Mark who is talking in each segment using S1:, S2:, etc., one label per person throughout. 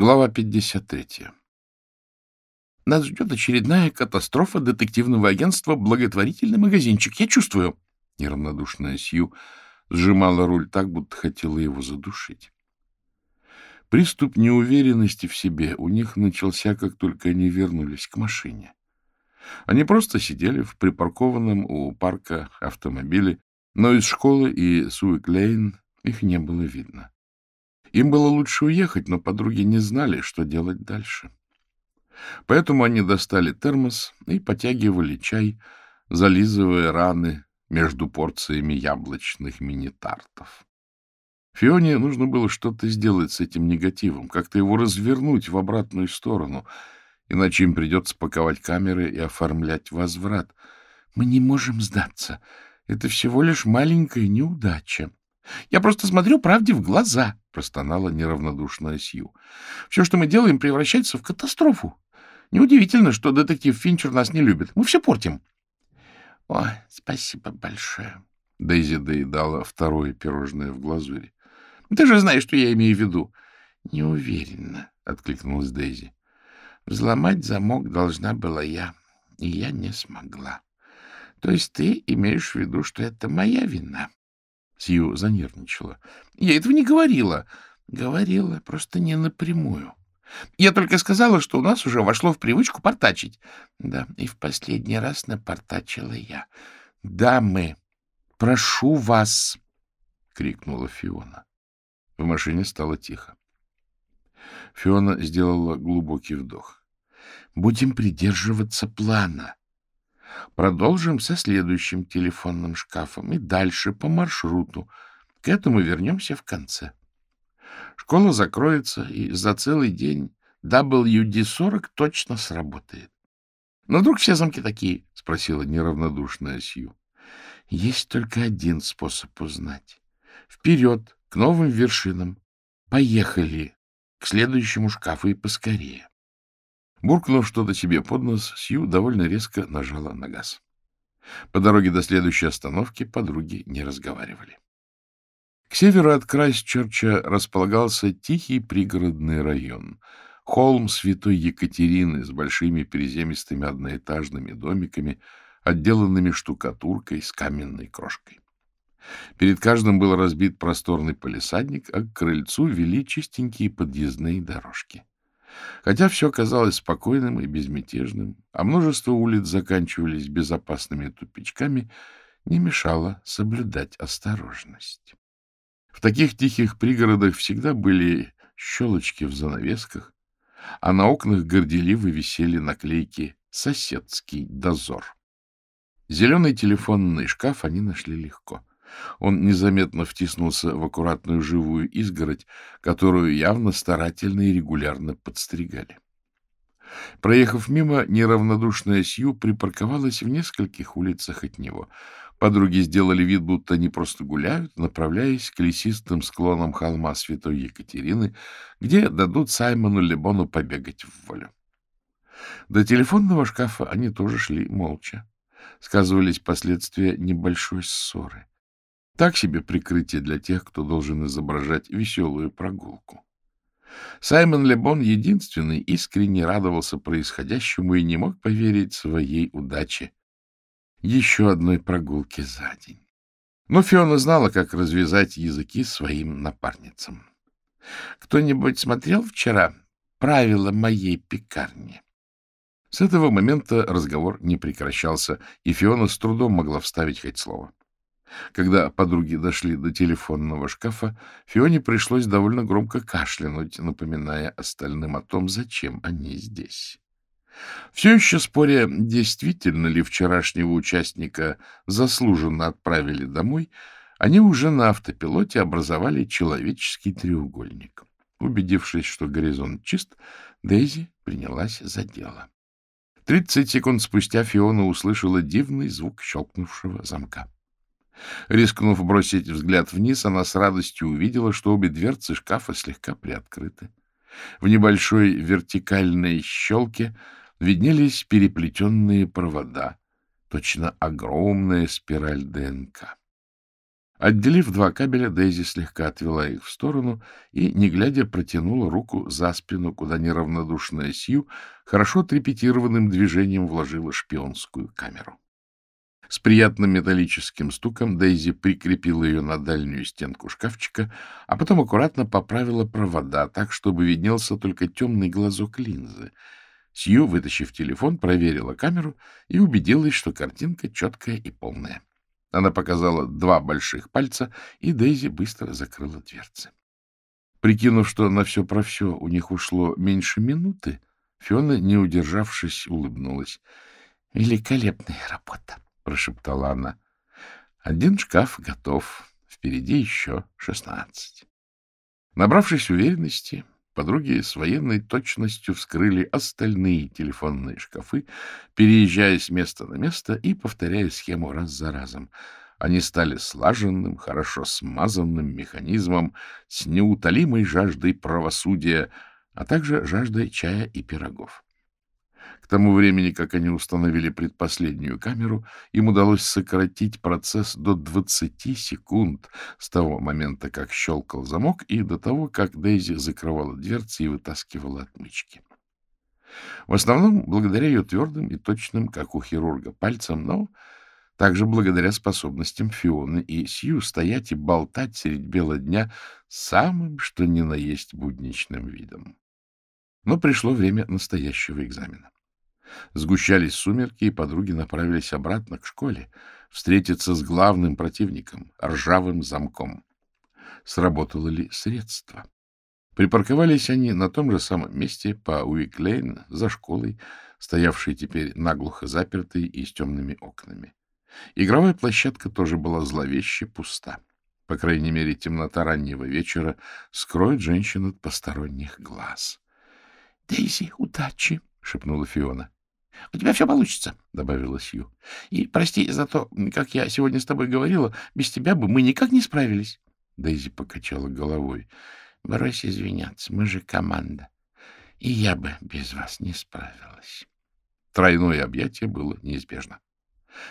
S1: Глава 53. Нас ждет очередная катастрофа детективного агентства «Благотворительный магазинчик». Я чувствую. Неравнодушная Сью сжимала руль так, будто хотела его задушить. Приступ неуверенности в себе у них начался, как только они вернулись к машине. Они просто сидели в припаркованном у парка автомобиле, но из школы и Суик-Лейн их не было видно. Им было лучше уехать, но подруги не знали, что делать дальше. Поэтому они достали термос и потягивали чай, зализывая раны между порциями яблочных мини-тартов. Фионе нужно было что-то сделать с этим негативом, как-то его развернуть в обратную сторону, иначе им придется паковать камеры и оформлять возврат. Мы не можем сдаться. Это всего лишь маленькая неудача. Я просто смотрю правде в глаза, — простонала неравнодушная Сью. — Все, что мы делаем, превращается в катастрофу. Неудивительно, что детектив Финчер нас не любит. Мы все портим. — О, спасибо большое. Дейзи доедала второе пирожное в глазури. — Ты же знаешь, что я имею в виду. — Не уверена, — откликнулась Дейзи. — Взломать замок должна была я, и я не смогла. То есть ты имеешь в виду, что это моя вина? Сью занервничала. — Я этого не говорила. — Говорила, просто не напрямую. Я только сказала, что у нас уже вошло в привычку портачить. Да, и в последний раз напортачила я. — Дамы, прошу вас! — крикнула Фиона. В машине стало тихо. Фиона сделала глубокий вдох. — Будем придерживаться плана. Продолжим со следующим телефонным шкафом и дальше по маршруту. К этому вернемся в конце. Школа закроется, и за целый день WD-40 точно сработает. — Но вдруг все замки такие? — спросила неравнодушная Сью. — Есть только один способ узнать. Вперед, к новым вершинам. Поехали к следующему шкафу и поскорее. Буркнув что-то себе под нос, Сью довольно резко нажала на газ. По дороге до следующей остановки подруги не разговаривали. К северу от Крайстчерча располагался тихий пригородный район. Холм Святой Екатерины с большими приземистыми одноэтажными домиками, отделанными штукатуркой с каменной крошкой. Перед каждым был разбит просторный полисадник, а к крыльцу вели чистенькие подъездные дорожки. Хотя все казалось спокойным и безмятежным, а множество улиц заканчивались безопасными тупичками, не мешало соблюдать осторожность. В таких тихих пригородах всегда были щелочки в занавесках, а на окнах горделиво висели наклейки «Соседский дозор». Зеленый телефонный шкаф они нашли легко. Он незаметно втиснулся в аккуратную живую изгородь, которую явно старательно и регулярно подстригали. Проехав мимо, неравнодушная Сью припарковалась в нескольких улицах от него. Подруги сделали вид, будто они просто гуляют, направляясь к лесистым склонам холма Святой Екатерины, где дадут Саймону Лебону побегать в волю. До телефонного шкафа они тоже шли молча. Сказывались последствия небольшой ссоры. Так себе прикрытие для тех, кто должен изображать веселую прогулку. Саймон Лебон единственный искренне радовался происходящему и не мог поверить своей удаче. Еще одной прогулки за день. Но Фиона знала, как развязать языки своим напарницам. «Кто-нибудь смотрел вчера правила моей пекарни?» С этого момента разговор не прекращался, и Фиона с трудом могла вставить хоть слово. Когда подруги дошли до телефонного шкафа, Фионе пришлось довольно громко кашлянуть, напоминая остальным о том, зачем они здесь. Все еще споря, действительно ли вчерашнего участника заслуженно отправили домой, они уже на автопилоте образовали человеческий треугольник. Убедившись, что горизонт чист, Дейзи принялась за дело. Тридцать секунд спустя Фиона услышала дивный звук щелкнувшего замка. Рискнув бросить взгляд вниз, она с радостью увидела, что обе дверцы шкафа слегка приоткрыты. В небольшой вертикальной щелке виднелись переплетенные провода, точно огромная спираль ДНК. Отделив два кабеля, Дейзи слегка отвела их в сторону и, не глядя, протянула руку за спину, куда неравнодушная Сью хорошо отрепетированным движением вложила шпионскую камеру. С приятным металлическим стуком Дейзи прикрепила ее на дальнюю стенку шкафчика, а потом аккуратно поправила провода так, чтобы виднелся только темный глазок линзы. Сью, вытащив телефон, проверила камеру и убедилась, что картинка четкая и полная. Она показала два больших пальца, и Дейзи быстро закрыла дверцы. Прикинув, что на все про все у них ушло меньше минуты, Фиона, не удержавшись, улыбнулась. — Великолепная работа, — прошептала она. — Один шкаф готов. Впереди еще шестнадцать. Набравшись уверенности, Подруги с военной точностью вскрыли остальные телефонные шкафы, переезжая с места на место и повторяя схему раз за разом. Они стали слаженным, хорошо смазанным механизмом с неутолимой жаждой правосудия, а также жаждой чая и пирогов тому времени, как они установили предпоследнюю камеру, им удалось сократить процесс до 20 секунд с того момента, как щелкал замок, и до того, как Дейзи закрывала дверцы и вытаскивала отмычки. В основном благодаря ее твердым и точным, как у хирурга, пальцам, но также благодаря способностям Фионы и Сью стоять и болтать средь бела дня самым, что ни на есть будничным видом. Но пришло время настоящего экзамена. Сгущались сумерки, и подруги направились обратно к школе встретиться с главным противником — ржавым замком. Сработало ли средство? Припарковались они на том же самом месте по Уиклейн за школой, стоявшей теперь наглухо запертой и с темными окнами. Игровая площадка тоже была зловеще пуста. По крайней мере, темнота раннего вечера скроет женщин от посторонних глаз. — Дейзи, удачи! — шепнула Фиона. — У тебя все получится, — добавила Сью. — И прости за то, как я сегодня с тобой говорила, без тебя бы мы никак не справились. Дейзи покачала головой. — Брось извиняться, мы же команда. И я бы без вас не справилась. Тройное объятие было неизбежно.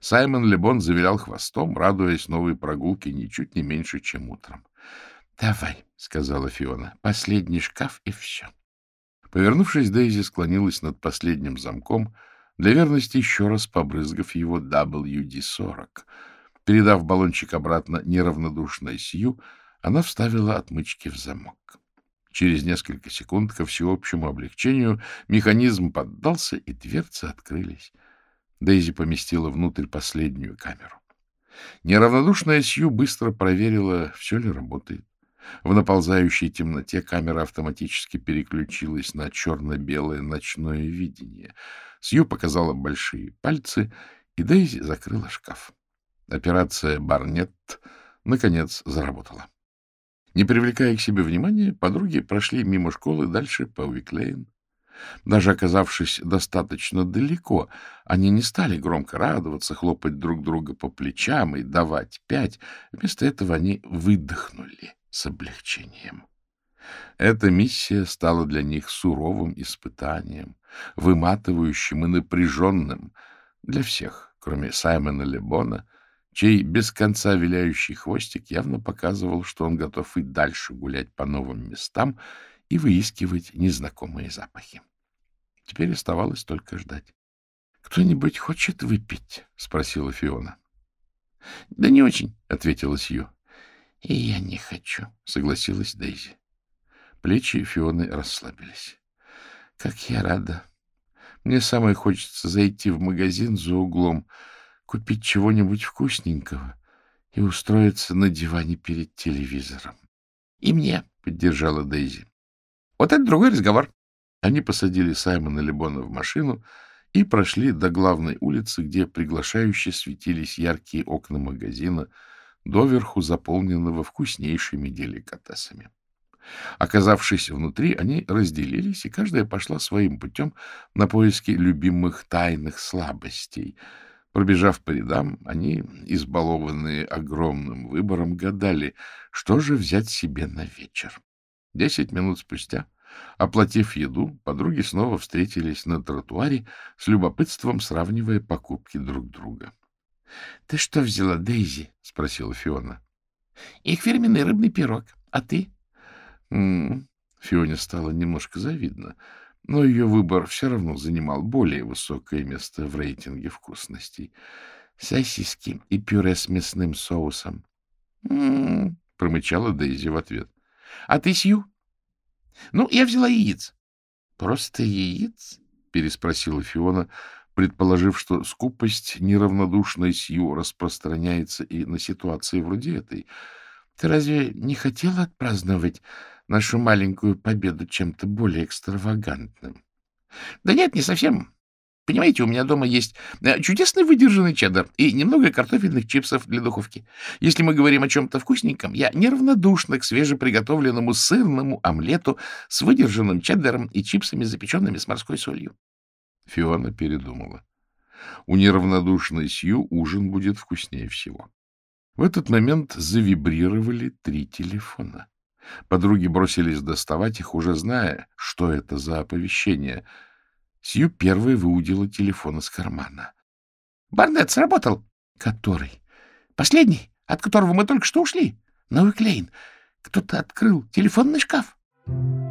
S1: Саймон Лебон завилял хвостом, радуясь новой прогулке ничуть не меньше, чем утром. — Давай, — сказала Фиона, — последний шкаф и все. Повернувшись, Дейзи склонилась над последним замком — для верности еще раз побрызгав его WD-40. Передав баллончик обратно неравнодушной Сью, она вставила отмычки в замок. Через несколько секунд, ко всеобщему облегчению, механизм поддался, и дверцы открылись. Дейзи поместила внутрь последнюю камеру. Неравнодушная Сью быстро проверила, все ли работает. В наползающей темноте камера автоматически переключилась на черно-белое ночное видение — Сью показала большие пальцы, и Дейзи закрыла шкаф. Операция «Барнетт» наконец заработала. Не привлекая к себе внимания, подруги прошли мимо школы дальше по Уиклейн. Даже оказавшись достаточно далеко, они не стали громко радоваться, хлопать друг друга по плечам и давать пять. Вместо этого они выдохнули с облегчением. Эта миссия стала для них суровым испытанием, выматывающим и напряженным для всех, кроме Саймона Лебона, чей без конца виляющий хвостик явно показывал, что он готов и дальше гулять по новым местам и выискивать незнакомые запахи. Теперь оставалось только ждать. — Кто-нибудь хочет выпить? — спросила Фиона. — Да не очень, — ответила Сью. — И я не хочу, — согласилась Дейзи. Плечи Фионы расслабились. — Как я рада! Мне самое хочется зайти в магазин за углом, купить чего-нибудь вкусненького и устроиться на диване перед телевизором. — И мне, — поддержала Дейзи. — Вот это другой разговор. Они посадили Саймона Лебона в машину и прошли до главной улицы, где приглашающе светились яркие окна магазина, доверху заполненного вкуснейшими деликатесами. Оказавшись внутри, они разделились, и каждая пошла своим путем на поиски любимых тайных слабостей. Пробежав по рядам, они, избалованные огромным выбором, гадали, что же взять себе на вечер. Десять минут спустя, оплатив еду, подруги снова встретились на тротуаре, с любопытством сравнивая покупки друг друга. — Ты что взяла, Дейзи? — спросила Фиона. Их фирменный рыбный пирог. А ты? М-м, Фионе стало немножко завидно, но ее выбор все равно занимал более высокое место в рейтинге вкусностей. Сосиски и пюре с мясным соусом. «М-м-м», промычала Дейзи в ответ. — А ты, Сью? — Ну, я взяла яиц. — Просто яиц? — переспросила Фиона, предположив, что скупость неравнодушной Сью распространяется и на ситуации вроде этой. — Ты разве не хотела отпраздновать нашу маленькую победу чем-то более экстравагантным? — Да нет, не совсем. Понимаете, у меня дома есть э, чудесный выдержанный чеддер и немного картофельных чипсов для духовки. Если мы говорим о чем-то вкусненьком, я неравнодушна к свежеприготовленному сырному омлету с выдержанным чеддером и чипсами, запеченными с морской солью. Фиона передумала. У неравнодушной Сью ужин будет вкуснее всего. В этот момент завибрировали три телефона. Подруги бросились доставать их, уже зная, что это за оповещение — Сью первой выудила телефон из кармана. — Барнет сработал. — Который? — Последний, от которого мы только что ушли. Новый Клейн. Кто-то открыл телефонный шкаф. —